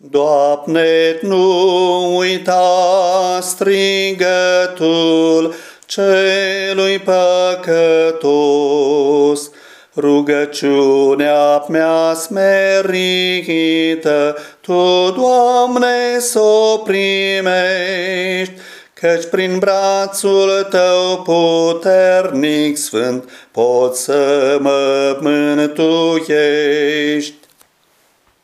Doamne, nu uita strigătul celui păcătos, Rugăciunea mea smerită, Tu, Doamne, s-o primești, Căci prin brațul Tău puternic sfânt pot să mă mântuiești.